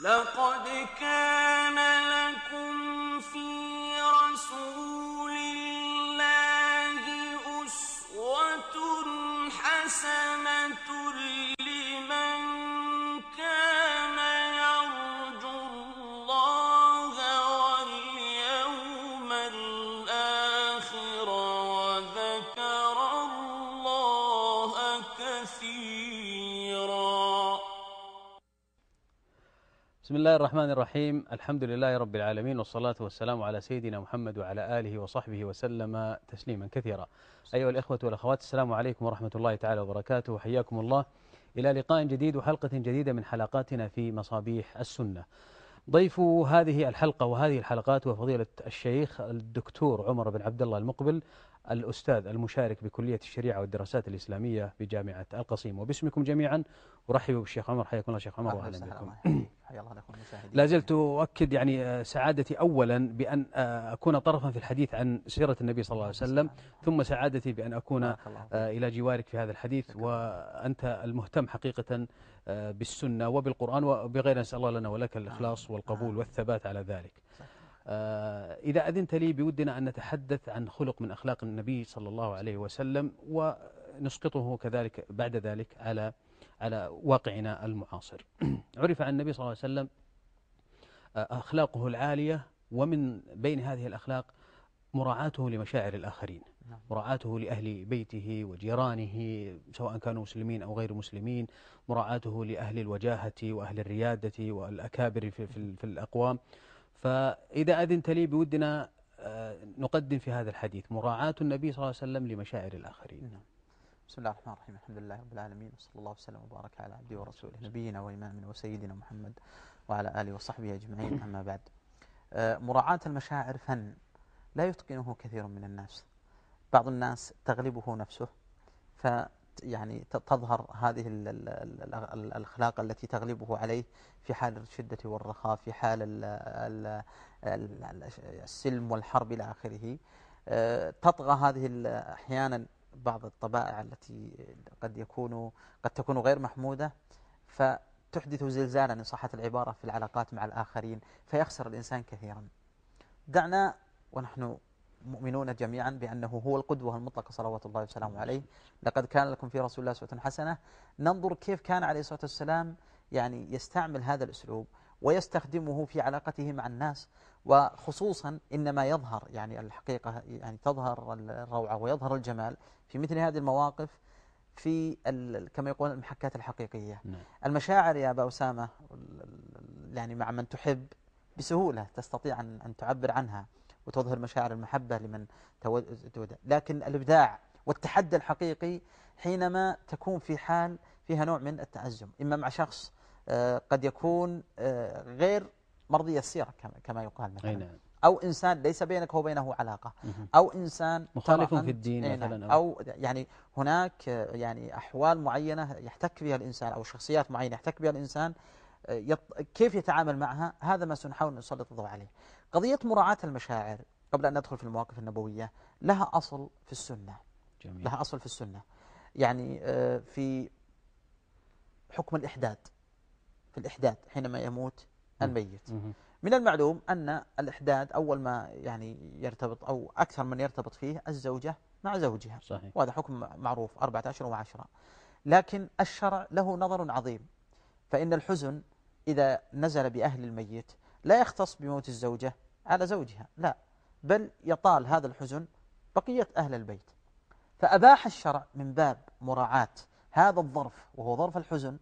بسم الله الرحمن الرحيم الحمد لله رب العالمين والصلاة والسلام على سيدنا محمد وعلى آله وصحبه وسلم تسليما كثيرا أيها الإخوة والأخوات السلام عليكم ورحمة الله تعالى وبركاته وحياكم الله إلى لقاء جديد وحلقة جديدة من حلقاتنا في مصابيح السنة ضيف هذه الحلقة وهذه الحلقات وفضيلة الشيخ الدكتور عمر بن عبد الله المقبل الأستاذ المشارك بكلية الشريعة والدراسات الإسلامية بجامعة القصيم. وباسمكم جميعا أرحب بالشيخ عمر. حياكم الله شيخ عمر وأهلا بكم. لا زلت أؤكد يعني آه، سعادتي أولا بأن آه، أكون طرفا في الحديث عن سيرة النبي صلى الله عليه وسلم ثم سعادتي بأن أكون آه، إلى جوارك في هذا الحديث وأنت المهتم حقيقة بالسنة وبالقرآن وبغير نسأل الله لنا ولك الإخلاص والقبول والثبات على ذلك. إذا أذنت لي بودنا أن نتحدث عن خلق من أخلاق النبي صلى الله عليه وسلم ونسقطه كذلك بعد ذلك على على واقعنا المعاصر عرف عن النبي صلى الله عليه وسلم آه، أخلاقه العالية ومن بين هذه الأخلاق مراعاته لمشاعر الآخرين نعم. مراعاته لأهل بيته وجيرانه سواء كانوا مسلمين أو غير مسلمين مراعاته لأهل الوجاهة وأهل الريادة والأكابر في, في, في الأقوام فإذا أذنت لي بودنا آه، نقدم في هذا الحديث. مراعاة النبي صلى الله عليه وسلم لمشاعر الآخرين. نعم. بسم الله الرحمن الرحيم. الحمد لله رب العالمين وصلى الله وسلم وبارك على عبده ورسوله نبينا وإمامنا وسيدنا محمد وعلى آله وصحبه أجمعين أما بعد. آه، مراعاة المشاعر فن لا يتقنه كثير من الناس. بعض الناس تغلبه نفسه ف يعني تظهر هذه الأخلاق التي تغلبه عليه في حال الشدة والرخاء في حال السلم والحرب إلى آخره. آه، تطغى هذه أحيانا بعض الطبائع التي قد يكون قد تكون غير محمودة فتحدث زلزالا إن صحت العبارة في العلاقات مع الآخرين فيخسر الإنسان كثيرا. دعنا ونحن مؤمنون جميعا بأنه هو القدوة المطلقة صلوات الله وسلامه عليه. لقد كان لكم في رسول الله أسوة حسنة. ننظر كيف كان عليه الصلاة والسلام يعني يستعمل هذا الأسلوب ويستخدمه في علاقته مع الناس. وخصوصا إنما يظهر يعني الحقيقة يعني تظهر الروعة ويظهر الجمال في مثل هذه المواقف في كما يقول المحكات الحقيقية. نعم. المشاعر يا أبا أسامة يعني مع من تحب بسهولة تستطيع أن, تعبر عنها. وتظهر مشاعر المحبة لمن تود لكن الإبداع والتحدي الحقيقي حينما تكون في حال فيها نوع من التعزم إما مع شخص آه، قد يكون آه، غير مرضي السيرة كما يقال مثلا. نعم. أو إنسان ليس بينك وبينه علاقة. أو إنسان مخالف في الدين مثلا أو يعني هناك يعني أحوال معينة يحتك بها الإنسان أو شخصيات معينة يحتك بها الإنسان كيف يتعامل معها؟ هذا ما سنحاول نسلط الضوء عليه. قضية مراعاة المشاعر قبل أن ندخل في المواقف النبوية لها أصل في السنة. جميل. لها أصل في السنة. يعني آه، في حكم الإحداد. في الإحداد حينما يموت الميت. من المعلوم أن الإحداد أول ما يعني يرتبط أو أكثر من يرتبط فيه الزوجة مع زوجها. صحيح. وهذا حكم معروف أربعة أشهر وعشرة. لكن الشرع له نظر عظيم. فإن الحزن إذا نزل بأهل الميت لا يختص بموت الزوجة على زوجها لا بل يطال هذا الحزن بقية أهل البيت. فأباح الشرع من باب مراعاة هذا الظرف وهو ظرف الحزن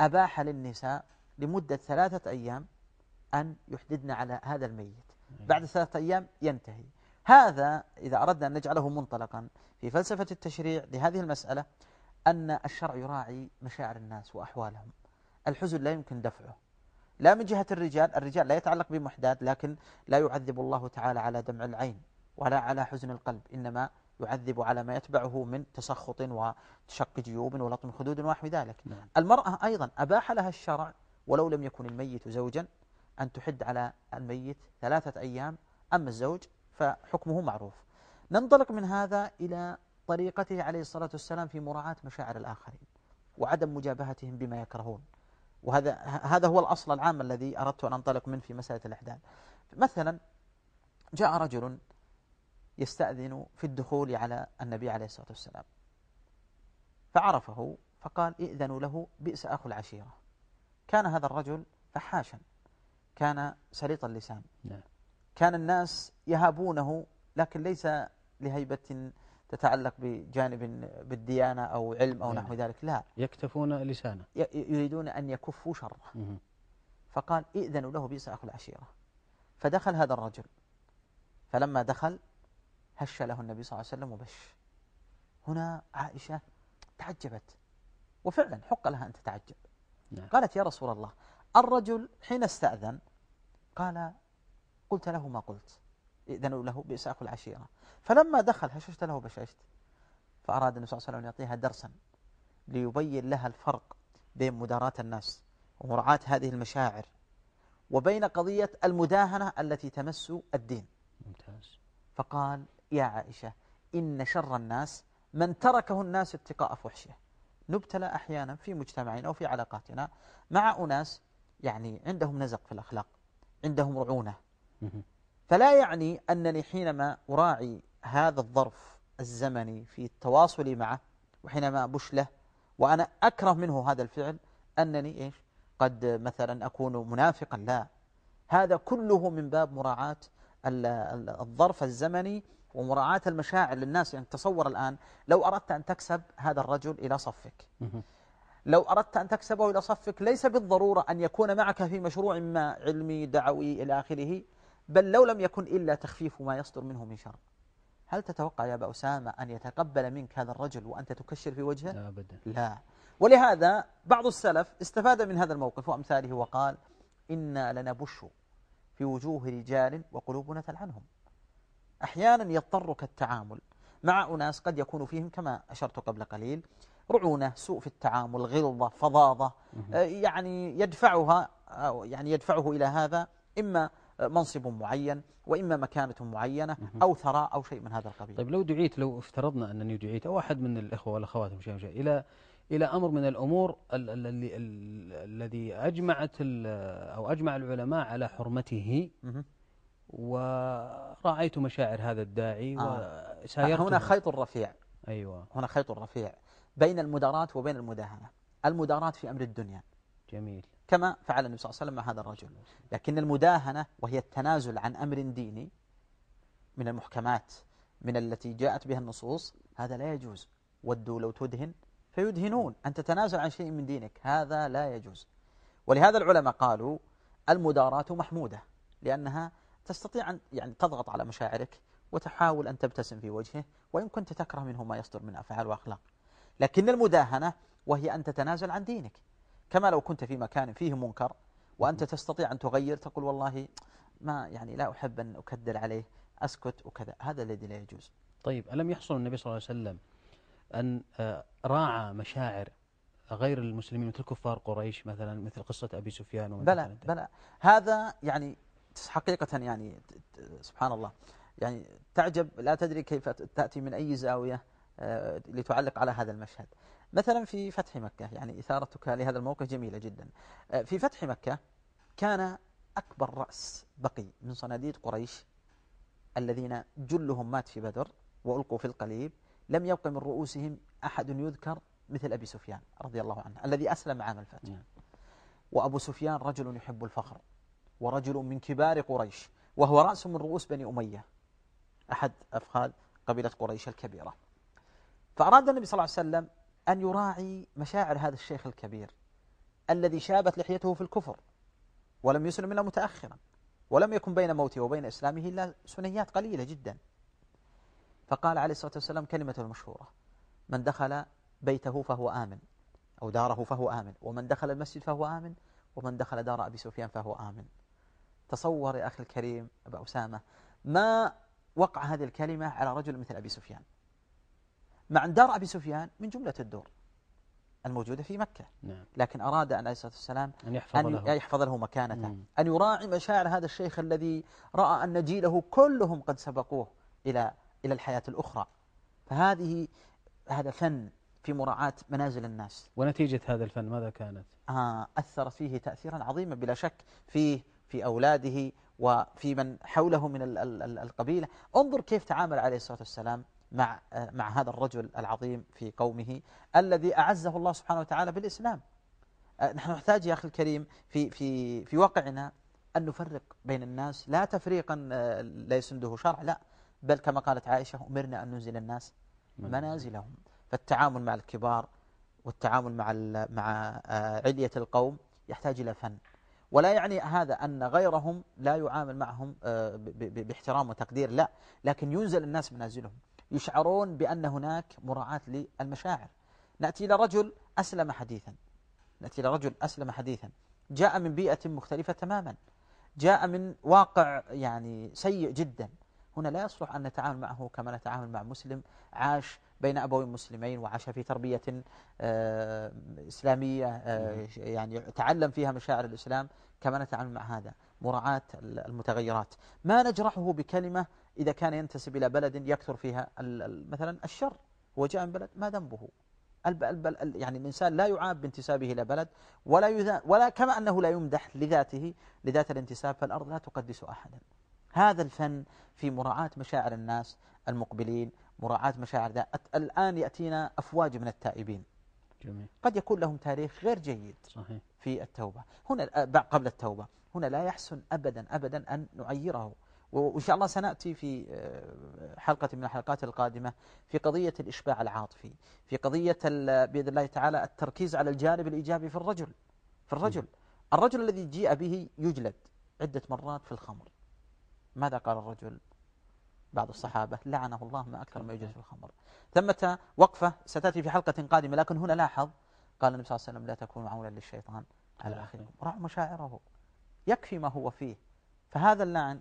أباح للنساء لمدة ثلاثة أيام أن يحددن على هذا الميت. بعد ثلاثة أيام ينتهي. هذا إذا أردنا أن نجعله منطلقا في فلسفة التشريع لهذه المسألة أن الشرع يراعي مشاعر الناس وأحوالهم. الحزن لا يمكن دفعه. لا من جهة الرجال الرجال لا يتعلق بمحداد لكن لا يعذب الله تعالى على دمع العين ولا على حزن القلب إنما يعذب على ما يتبعه من تسخط وشق جيوب ولطم خدود ونحو ذلك. نعم. المرأة أيضا أباح لها الشرع ولو لم يكن الميت زوجا أن تحد على الميت ثلاثة أيام أما الزوج فحكمه معروف. ننطلق من هذا إلى طريقته عليه الصلاة والسلام في مراعاة مشاعر الآخرين وعدم مجابهتهم بما يكرهون. وهذا هذا هو الأصل العام الذي أردت أن أنطلق منه في مسألة الإحداد مثلا جاء رجل يستأذن في الدخول على النبي عليه الصلاة والسلام. فعرفه فقال ائذنوا له بئس أخو العشيرة كان هذا الرجل فحاشا. كان سليط اللسان. نعم. كان الناس يهابونه لكن ليس لهيبة تتعلق بجانب بالديانة أو علم أو نحو ذلك لا. يكتفون لسانه. يريدون أن يكفوا شره. فقال ائذنوا له بئس أخو العشيرة. فدخل هذا الرجل. فلما دخل هش له النبي صلى الله عليه وسلم وبش. هنا عائشة تعجبت. وفعلا حق لها أن تتعجب. نعم. قالت يا رسول الله الرجل حين استأذن قال قلت له ما قلت. إذن له أخو العشيرة. فلما دخل هششت له بششت فأراد النبي صلى الله عليه وسلم أن يعطيها درسا ليبين لها الفرق بين مداراة الناس ومراعاة هذه المشاعر وبين قضية المداهنة التي تمس الدين. ممتاز. فقال يا عائشة إن شر الناس من تركه الناس اتقاء فحشه نبتلى أحيانا في مجتمعنا وفي علاقاتنا مع أناس يعني عندهم نزق في الأخلاق عندهم رعونة. فلا يعني أنني حينما أراعي هذا الظرف الزمني في التواصل معه وحينما أبش له وأنا أكره منه هذا الفعل أنني إيش؟ قد مثلا أكون منافقا. لا هذا كله من باب مراعاة الظرف الزمني ومراعاة المشاعر للناس. يعني تصور الآن لو أردت أن تكسب هذا الرجل إلى صفك. لو أردت أن تكسبه إلى صفك ليس بالضرورة أن يكون معك في مشروع ما علمي دعوي إلى آخره. بل لو لم يكن إلا تخفيف ما يصدر منه من شر. هل تتوقع يا أبا أسامة أن يتقبل منك هذا الرجل وأنت تكشر في وجهه؟ لا أبدا. لا. ولهذا بعض السلف استفاد من هذا الموقف وأمثاله وقال إنا لنبش في وجوه رجال وقلوبنا تلعنهم. أحيانا يضطرك التعامل. مع أناس قد يكون فيهم كما أشرت قبل قليل رعونة سوء في التعامل غلظة فظاظة آه، يعني يدفعها يعني يدفعه إلى هذا. إما منصب معين وإما مكانة معينة أو ثراء أو شيء من هذا القبيل. طيب لو دعيت لو افترضنا أنني دعيت أو أحد من الإخوة والأخوات إلى إلى أمر من الأمور الذي أجمعت أو أجمع العلماء على حرمته. ورأيت مشاعر هذا الداعي آه. هنا خيط رفيع أيوة. هنا خيط رفيع بين المداراة وبين المداهنة. المداراة في أمر الدنيا. جميل. كما فعل النبي صلى الله عليه وسلم مع هذا الرجل. لكن المداهنة وهي التنازل عن أمر ديني من المحكمات من التي جاءت بها النصوص هذا لا يجوز. ودوا لو تدهن فيدهنون. أن تتنازل عن شيء من دينك هذا لا يجوز. ولهذا العلماء قالوا المداراة محمودة لأنها تستطيع أن يعني تضغط على مشاعرك وتحاول أن تبتسم في وجهه وإن كنت تكره منه ما يصدر من أفعال وأخلاق. لكن المداهنة وهي أن تتنازل عن دينك. كما لو كنت في مكان فيه منكر وأنت تستطيع أن تغير تقول والله ما يعني لا أحب أن أكدر عليه أسكت وكذا. هذا الذي لا يجوز. طيب ألم يحصل النبي صلى الله عليه وسلم أن آه، راعى مشاعر غير المسلمين مثل كفار قريش مثلا مثل قصة أبي سفيان بلى بلى. هذا يعني حقيقة يعني سبحان الله. يعني تعجب لا تدري كيف تأتي من أي زاوية آه، لتعلق على هذا المشهد. مثلا في فتح مكة يعني إثارتك لهذا الموقف جميلة جدا. آه، في فتح مكة كان أكبر رأس بقي من صناديد قريش الذين جلهم مات في بدر وألقوا في القليب. لم يبق من رؤوسهم أحد يذكر مثل أبي سفيان رضي الله عنه الذي أسلم عام الفتح. نعم. وأبو سفيان رجل يحب الفخر ورجل من كبار قريش وهو رأس من رؤوس بني أمية أحد أفخاذ قبيلة قريش الكبيرة. فأراد النبي صلى الله عليه وسلم أن يراعي مشاعر هذا الشيخ الكبير الذي شابت لحيته في الكفر ولم يسلم إلا متأخرا ولم يكن بين موته وبين إسلامه إلا سنيات قليلة جدا. فقال عليه الصلاة والسلام كلمة المشهورة من دخل بيته فهو آمن أو داره فهو آمن ومن دخل المسجد فهو آمن ومن دخل دار أبي سفيان فهو آمن. تصور يا أخي الكريم أبا أسامة ما وقع هذه الكلمة على رجل مثل أبي سفيان؟ مع أن دار أبي سفيان من جملة الدور الموجودة في مكة نعم. لكن أراد أن عليه الصلاة والسلام أن يحفظ, أن له. يحفظ له مكانته مم. أن يراعي مشاعر هذا الشيخ الذي رأى أن جيله كلهم قد سبقوه إلى إلى الحياة الأخرى فهذه هذا فن في مراعاة منازل الناس ونتيجة هذا الفن ماذا كانت؟ آه أثرت فيه تأثيرا عظيما بلا شك فيه في أولاده وفي من حوله من القبيلة انظر كيف تعامل عليه الصلاة والسلام مع مع هذا الرجل العظيم في قومه الذي أعزه الله سبحانه وتعالى بالإسلام. آه، نحن نحتاج يا أخي الكريم في في في واقعنا أن نفرق بين الناس. لا تفريقا آه، لا يسنده شرع لا. بل كما قالت عائشة أمرنا أن ننزل الناس منازلهم. فالتعامل مع الكبار والتعامل مع مع علية القوم يحتاج إلى فن. ولا يعني هذا أن غيرهم لا يعامل معهم باحترام وتقدير لا. لكن ينزل الناس منازلهم. يشعرون بأن هناك مراعاة للمشاعر. نأتي إلى رجل أسلم حديثا. نأتي إلى رجل أسلم حديثا. جاء من بيئة مختلفة تماما. جاء من واقع يعني سيء جدا. هنا لا يصلح أن نتعامل معه كما نتعامل مع مسلم عاش بين أبوين مسلمين وعاش في تربية آه، إسلامية آه، يعني تعلم فيها مشاعر الإسلام كما نتعامل مع هذا. مراعاة المتغيرات. ما نجرحه بكلمة إذا كان ينتسب إلى بلد يكثر فيها مثلا الشر هو جاء من بلد ما ذنبه. يعني الإنسان لا يعاب بانتسابه إلى بلد ولا ولا كما أنه لا يمدح لذاته لذات الانتساب فالأرض لا تقدس أحدا. هذا الفن في مراعاة مشاعر الناس المقبلين مراعاة مشاعر ذا الآن يأتينا أفواج من التائبين. جميل. قد يكون لهم تاريخ غير جيد صحيح. في التوبة. هنا قبل التوبة. هنا لا يحسن أبدا أبدا أن نعيره. وإن شاء الله سنأتي في آه، حلقة من الحلقات القادمة في قضية الإشباع العاطفي في قضية بإذن الله تعالى التركيز على الجانب الإيجابي في الرجل في الرجل. الرجل الذي جيء به يجلد عدة مرات في الخمر. ماذا قال الرجل؟ بعض الصحابة لعنه الله ما أكثر ما يوجد في الخمر. ثمة وقفة ستأتي في حلقة قادمة لكن هنا لاحظ قال النبي صلى الله عليه وسلم لا تكونوا عونا للشيطان على أخيكم. راعوا مشاعره. يكفي ما هو فيه. فهذا اللعن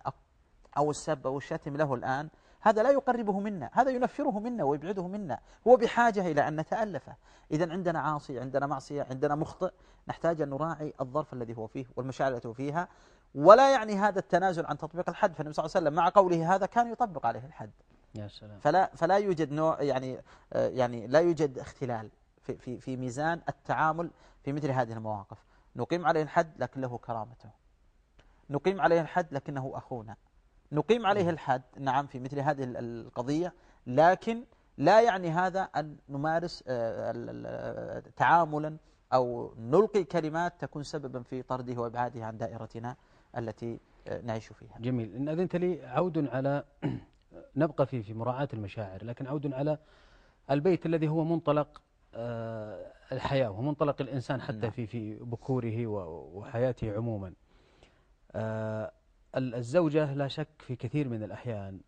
أو السب أو الشتم له الآن هذا لا يقربه منا هذا ينفره منا ويبعده منا هو بحاجة إلى أن نتألفه. إذا عندنا عاصي عندنا معصية عندنا مخطئ نحتاج أن نراعي الظرف الذي هو فيه والمشاعر التي هو فيها ولا يعني هذا التنازل عن تطبيق الحد. فالنبي صلى الله عليه وسلم مع قوله هذا كان يطبق عليه الحد. يا سلام. فلا فلا يوجد نوع يعني آه، يعني لا يوجد اختلال في في في ميزان التعامل في مثل هذه المواقف. نقيم عليه الحد لكن له كرامته. نقيم عليه الحد لكنه أخونا. نقيم عليه الحد نعم في مثل هذه القضية لكن لا يعني هذا أن نمارس آه، تعاملا أو نلقي كلمات تكون سببا في طرده وإبعاده عن دائرتنا التي آه، نعيش فيها. جميل. إن أذنت لي عود على نبقى في في مراعاة المشاعر لكن عود على البيت الذي هو منطلق آه، الحياة ومنطلق الإنسان حتى نعم. في في بكوره وحياته عموما. الزوجة لا شك في كثير من الأحيان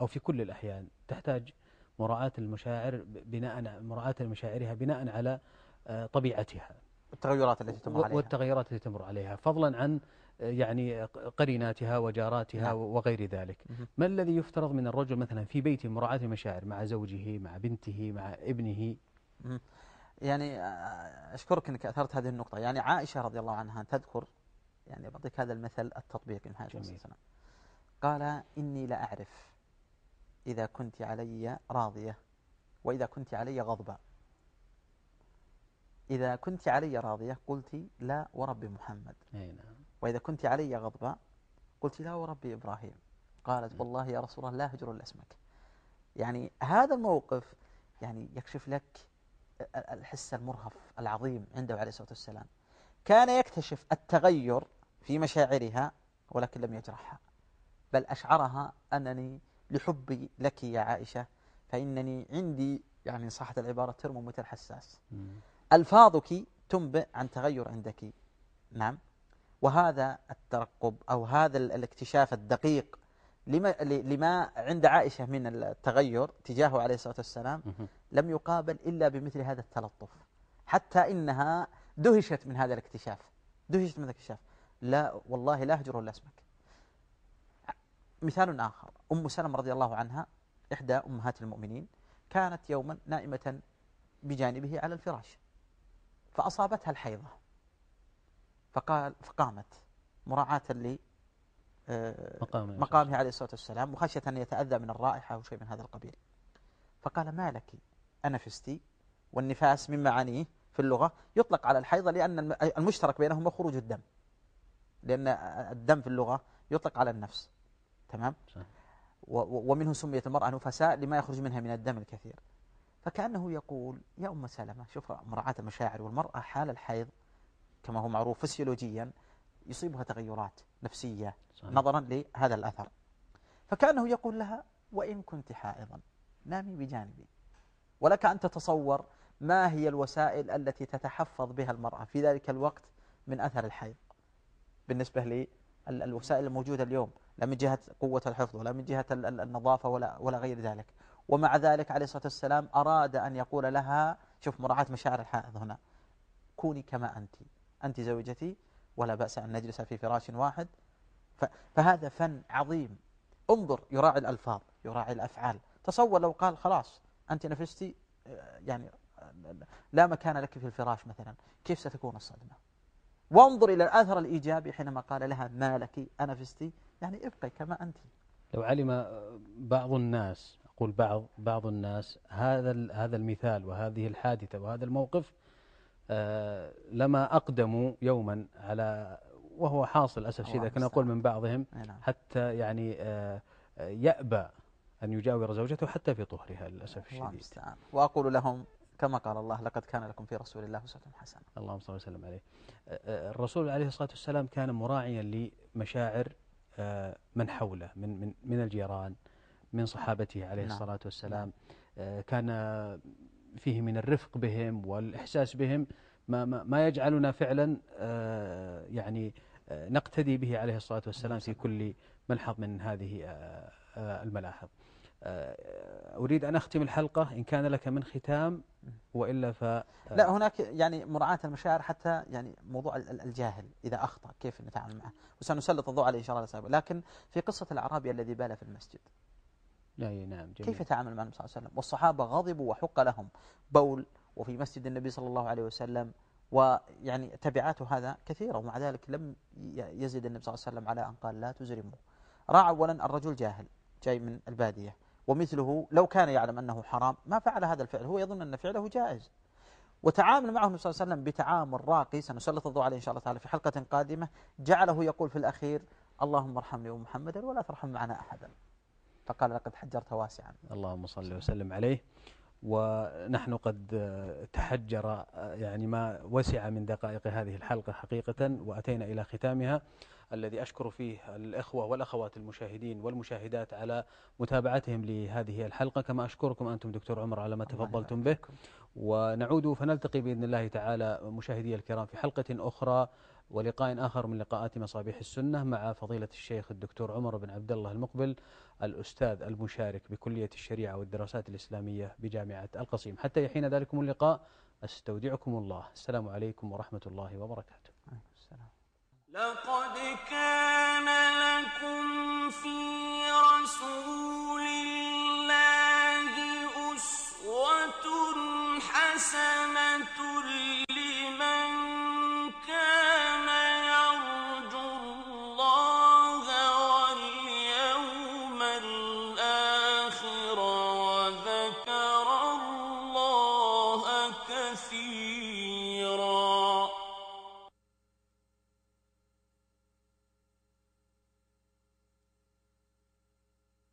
أو في كل الأحيان تحتاج مراعاة المشاعر بناء مراعاة مشاعرها بناء على آه، طبيعتها. التغيرات التي تمر عليها. والتغيرات التي تمر عليها فضلا عن آه، يعني قريناتها وجاراتها نعم. وغير ذلك. ما الذي يفترض من الرجل مثلا في بيته مراعاة المشاعر مع زوجه مع بنته مع ابنه؟ يعني آه، أشكرك أنك أثرت هذه النقطة. يعني عائشة رضي الله عنها تذكر يعني بعطيك هذا المثل التطبيقي من حياة الرسول قال إني لأعرف إذا كنت علي راضية وإذا كنت علي غضبة. إذا كنت علي راضية قلت لا ورب محمد. نعم. وإذا كنت علي غضبة قلت لا ورب إبراهيم. قالت نعم. والله يا رسول الله لا هجر إلا اسمك. يعني هذا الموقف يعني يكشف لك الحس المرهف العظيم عنده عليه الصلاة والسلام. كان يكتشف التغير في مشاعرها ولكن لم يجرحها. بل أشعرها أنني لحبي لك يا عائشة فإنني عندي يعني صحة العبارة ترمومتر حساس. ألفاظك تنبئ عن تغير عندك. نعم. وهذا الترقب أو هذا الاكتشاف الدقيق لما, لما عند عائشة من التغير تجاهه عليه الصلاة والسلام لم يقابل إلا بمثل هذا التلطف. حتى إنها دهشت من هذا الاكتشاف. دهشت من هذا الاكتشاف. لا والله لا أهجر إلا اسمك. مثال آخر أم سلمة رضي الله عنها إحدى أمهات المؤمنين كانت يوما نائمة بجانبه على الفراش فأصابتها الحيضة. فقال فقامت مراعاة لي آه، مقامه عليه الصلاة والسلام وخشية أن يتأذى من الرائحة أو شيء من هذا القبيل. فقال ما لك؟ أنفستي والنفاس من معانيه في اللغة يطلق على الحيض لأن المشترك بينهما خروج الدم. لأن الدم في اللغة يطلق على النفس. تمام. ومنه سميت المرأة نفساء لما يخرج منها من الدم الكثير. فكأنه يقول يا أم سلمة شوف مراعاة المشاعر والمرأة حال الحيض كما هو معروف فسيولوجيا يصيبها تغيرات نفسية صحيح. نظرا لهذا الأثر. فكأنه يقول لها وإن كنت حائضا نامي بجانبي. ولك أن تتصور ما هي الوسائل التي تتحفظ بها المرأة في ذلك الوقت من أثر الحيض. بالنسبة للوسائل الموجودة اليوم لا من جهة قوة الحفظ ولا من جهة النظافة ولا, ولا غير ذلك. ومع ذلك عليه الصلاة والسلام أراد أن يقول لها شوف مراعاة مشاعر الحائض هنا كوني كما أنت أنت زوجتي ولا بأس أن نجلس في فراش واحد. فهذا فن عظيم. انظر يراعي الألفاظ يراعي الأفعال. تصور لو قال خلاص أنت نفستي يعني لا مكان لك في الفراش مثلا كيف ستكون الصدمة؟ وانظر إلى الأثر الإيجابي حينما قال لها ما لك أنفستي. يعني ابقي كما أنت. لو علم بعض الناس أقول بعض بعض الناس هذا هذا المثال وهذه الحادثة وهذا الموقف آه، لما أقدموا يوما على وهو حاصل أسف شيء كان أقول من بعضهم نعم. حتى يعني آه، يأبى أن يجاور زوجته حتى في طهرها للأسف الشديد. وأقول لهم كما قال الله لقد كان لكم في رسول الله أسوة حسنة اللهم صل وسلم عليه الرسول عليه الصلاة والسلام كان مراعيا لمشاعر من حوله من من من الجيران من صحابته عليه نعم. الصلاة والسلام نعم. كان فيه من الرفق بهم والإحساس بهم ما, ما, ما يجعلنا فعلا يعني نقتدي به عليه الصلاة والسلام في كل ملحظ من هذه الملاحظ أريد أن أختم الحلقة إن كان لك من ختام وإلا ف لا هناك يعني مراعاة المشاعر حتى يعني موضوع الجاهل إذا أخطأ كيف نتعامل معه؟ وسنسلط الضوء عليه إن شاء الله لكن في قصة الأعرابي الذي بال في المسجد. أي نعم جميل. كيف يتعامل مع النبي صلى الله عليه وسلم؟ والصحابة غضبوا وحق لهم. بول وفي مسجد النبي صلى الله عليه وسلم ويعني تبعات هذا كثيرة ومع ذلك لم يزد النبي صلى الله عليه وسلم على أن قال لا تزرموا راى أولا الرجل جاهل جاي من البادية. ومثله لو كان يعلم أنه حرام ما فعل هذا الفعل هو يظن أن فعله جائز. وتعامل معه صلى الله عليه وسلم بتعامل راقي سنسلط الضوء عليه إن شاء الله تعالى في حلقة قادمة جعله يقول في الأخير اللهم ارحمني ومحمدا ولا ترحم معنا أحدا. فقال لقد حجرت واسعا. اللهم صل وسلم عليه. ونحن قد تحجر يعني ما وسع من دقائق هذه الحلقة حقيقة وأتينا إلى ختامها. الذي أشكر فيه الإخوة والأخوات المشاهدين والمشاهدات على متابعتهم لهذه الحلقة. كما أشكركم أنتم دكتور عمر على ما تفضلتم به. ونعود فنلتقي بإذن الله تعالى مشاهدي الكرام في حلقة أخرى. ولقاء آخر من لقاءات مصابيح السنة مع فضيلة الشيخ الدكتور عمر بن عبد الله المقبل الأستاذ المشارك بكلية الشريعة والدراسات الإسلامية بجامعة القصيم. حتى يحين ذلكم اللقاء أستودعكم الله. السلام عليكم ورحمة الله وبركاته. لقد كان